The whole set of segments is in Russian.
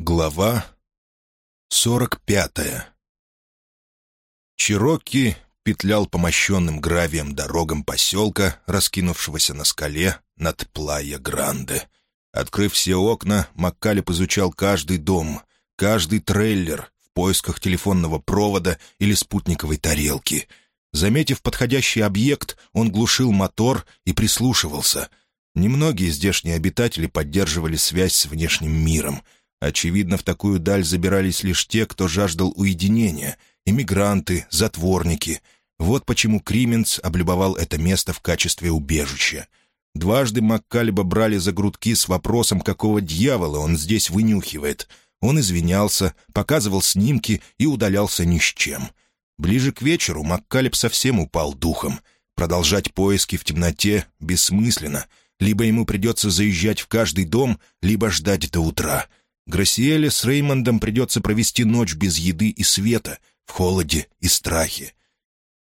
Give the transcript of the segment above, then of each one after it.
Глава сорок пятая Чирокки петлял по мощенным гравием дорогам поселка, раскинувшегося на скале над Плая-Гранде. Открыв все окна, Маккалеб изучал каждый дом, каждый трейлер в поисках телефонного провода или спутниковой тарелки. Заметив подходящий объект, он глушил мотор и прислушивался. Немногие здешние обитатели поддерживали связь с внешним миром — Очевидно, в такую даль забирались лишь те, кто жаждал уединения — иммигранты, затворники. Вот почему Крименц облюбовал это место в качестве убежища. Дважды Маккалеба брали за грудки с вопросом, какого дьявола он здесь вынюхивает. Он извинялся, показывал снимки и удалялся ни с чем. Ближе к вечеру Маккалеб совсем упал духом. Продолжать поиски в темноте бессмысленно. Либо ему придется заезжать в каждый дом, либо ждать до утра — Грасиэле с Реймондом придется провести ночь без еды и света, в холоде и страхе.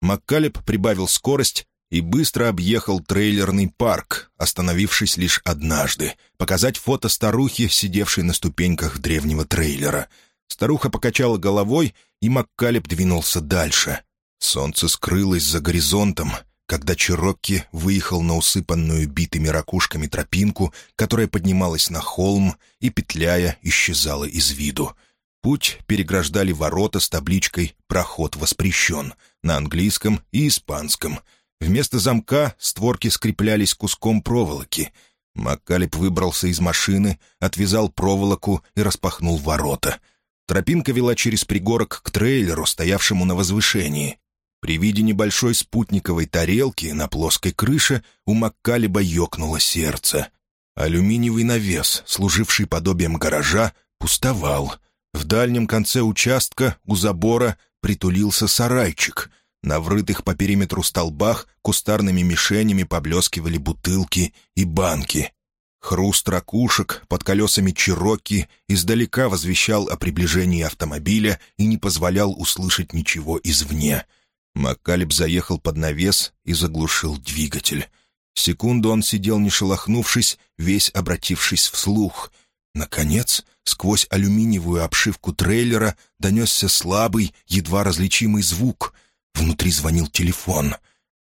Маккалеб прибавил скорость и быстро объехал трейлерный парк, остановившись лишь однажды, показать фото старухи, сидевшей на ступеньках древнего трейлера. Старуха покачала головой, и Маккалеб двинулся дальше. Солнце скрылось за горизонтом, когда Чирокки выехал на усыпанную битыми ракушками тропинку, которая поднималась на холм и, петляя, исчезала из виду. Путь переграждали ворота с табличкой «Проход воспрещен» на английском и испанском. Вместо замка створки скреплялись куском проволоки. Маккалеб выбрался из машины, отвязал проволоку и распахнул ворота. Тропинка вела через пригорок к трейлеру, стоявшему на возвышении. При виде небольшой спутниковой тарелки на плоской крыше у Маккалеба ёкнуло сердце. Алюминиевый навес, служивший подобием гаража, пустовал. В дальнем конце участка у забора притулился сарайчик. На врытых по периметру столбах кустарными мишенями поблескивали бутылки и банки. Хруст ракушек под колесами Чироки издалека возвещал о приближении автомобиля и не позволял услышать ничего извне — Маккалеб заехал под навес и заглушил двигатель. Секунду он сидел, не шелохнувшись, весь обратившись вслух. Наконец, сквозь алюминиевую обшивку трейлера донесся слабый, едва различимый звук. Внутри звонил телефон.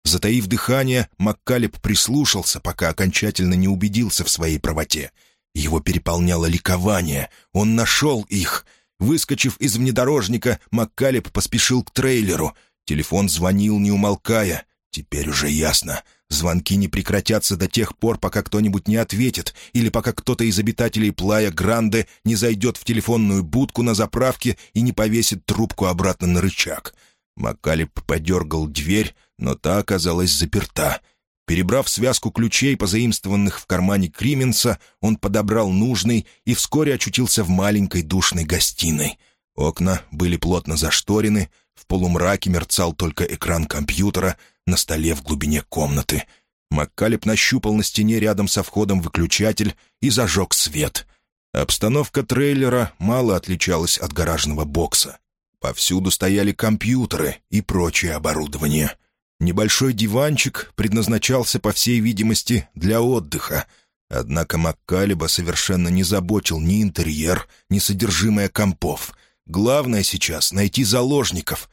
Затаив дыхание, Маккалеб прислушался, пока окончательно не убедился в своей правоте. Его переполняло ликование. Он нашел их. Выскочив из внедорожника, Маккалеб поспешил к трейлеру — Телефон звонил, не умолкая. Теперь уже ясно. Звонки не прекратятся до тех пор, пока кто-нибудь не ответит, или пока кто-то из обитателей Плая Гранде не зайдет в телефонную будку на заправке и не повесит трубку обратно на рычаг. Макалеб подергал дверь, но та оказалась заперта. Перебрав связку ключей, позаимствованных в кармане Крименса, он подобрал нужный и вскоре очутился в маленькой душной гостиной. Окна были плотно зашторены, в полумраке мерцал только экран компьютера на столе в глубине комнаты. Маккалеб нащупал на стене рядом со входом выключатель и зажег свет. Обстановка трейлера мало отличалась от гаражного бокса. Повсюду стояли компьютеры и прочее оборудование. Небольшой диванчик предназначался, по всей видимости, для отдыха. Однако Маккалеба совершенно не заботил ни интерьер, ни содержимое компов. Главное сейчас — найти заложников.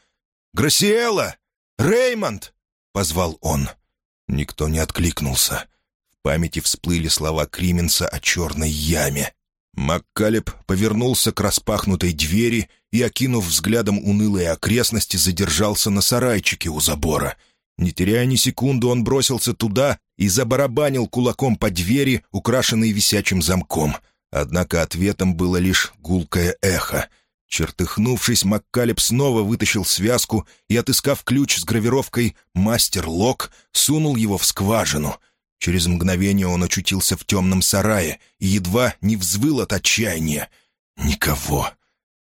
«Грасиэла! Реймонд!» — позвал он. Никто не откликнулся. В памяти всплыли слова Крименса о черной яме. Маккалеб повернулся к распахнутой двери и, окинув взглядом унылые окрестности, задержался на сарайчике у забора. Не теряя ни секунды, он бросился туда и забарабанил кулаком по двери, украшенной висячим замком. Однако ответом было лишь гулкое эхо — Чертыхнувшись, Маккалеб снова вытащил связку и, отыскав ключ с гравировкой «Мастер Лок», сунул его в скважину. Через мгновение он очутился в темном сарае и едва не взвыл от отчаяния. Никого.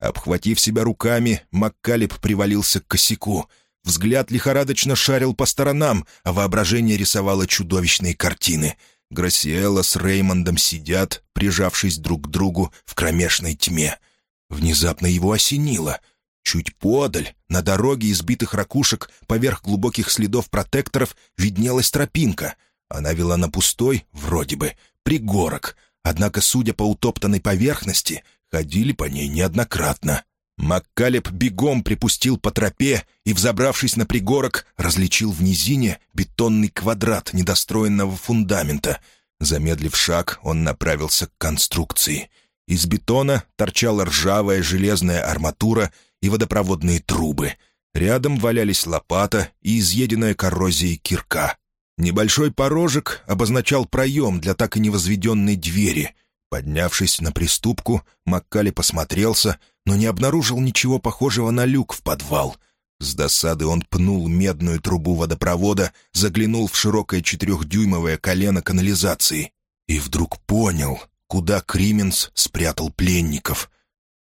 Обхватив себя руками, Маккалеб привалился к косяку. Взгляд лихорадочно шарил по сторонам, а воображение рисовало чудовищные картины. Грасиэла с Реймондом сидят, прижавшись друг к другу в кромешной тьме — Внезапно его осенило. Чуть подаль, на дороге избитых ракушек, поверх глубоких следов протекторов, виднелась тропинка. Она вела на пустой, вроде бы, пригорок. Однако, судя по утоптанной поверхности, ходили по ней неоднократно. Маккалеб бегом припустил по тропе и, взобравшись на пригорок, различил в низине бетонный квадрат недостроенного фундамента. Замедлив шаг, он направился к конструкции. Из бетона торчала ржавая железная арматура и водопроводные трубы. Рядом валялись лопата и изъеденная коррозией кирка. Небольшой порожек обозначал проем для так и невозведенной двери. Поднявшись на приступку, Маккали посмотрелся — но не обнаружил ничего похожего на люк в подвал. С досады он пнул медную трубу водопровода, заглянул в широкое четырехдюймовое колено канализации и вдруг понял, куда Крименс спрятал пленников.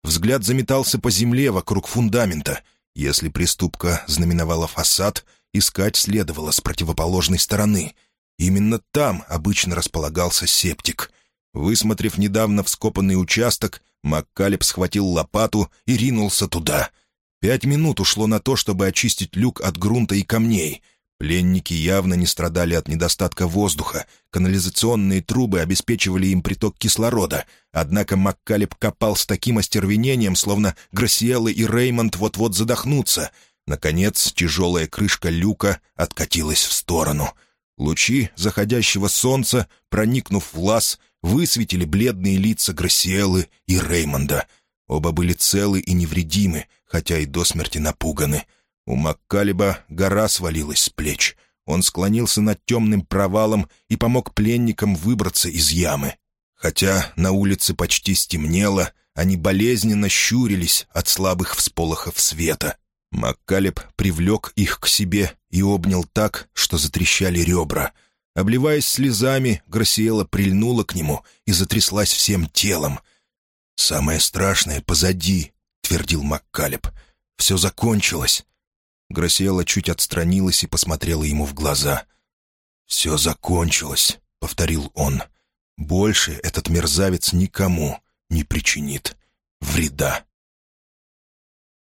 Взгляд заметался по земле вокруг фундамента. Если приступка знаменовала фасад, искать следовало с противоположной стороны. Именно там обычно располагался септик. Высмотрев недавно вскопанный участок, Маккалеб схватил лопату и ринулся туда. Пять минут ушло на то, чтобы очистить люк от грунта и камней. Пленники явно не страдали от недостатка воздуха. Канализационные трубы обеспечивали им приток кислорода. Однако Маккалеб копал с таким остервенением, словно Грасиэлла и Реймонд вот-вот задохнутся. Наконец, тяжелая крышка люка откатилась в сторону. Лучи заходящего солнца, проникнув в лаз, высветили бледные лица Грасиэлы и Реймонда. Оба были целы и невредимы, хотя и до смерти напуганы. У Маккалиба гора свалилась с плеч. Он склонился над темным провалом и помог пленникам выбраться из ямы. Хотя на улице почти стемнело, они болезненно щурились от слабых всполохов света. Маккалеб привлек их к себе и обнял так, что затрещали ребра — Обливаясь слезами, Грасиэла прильнула к нему и затряслась всем телом. «Самое страшное позади», — твердил Маккалеб. «Все закончилось». Грасиэла чуть отстранилась и посмотрела ему в глаза. «Все закончилось», — повторил он. «Больше этот мерзавец никому не причинит вреда».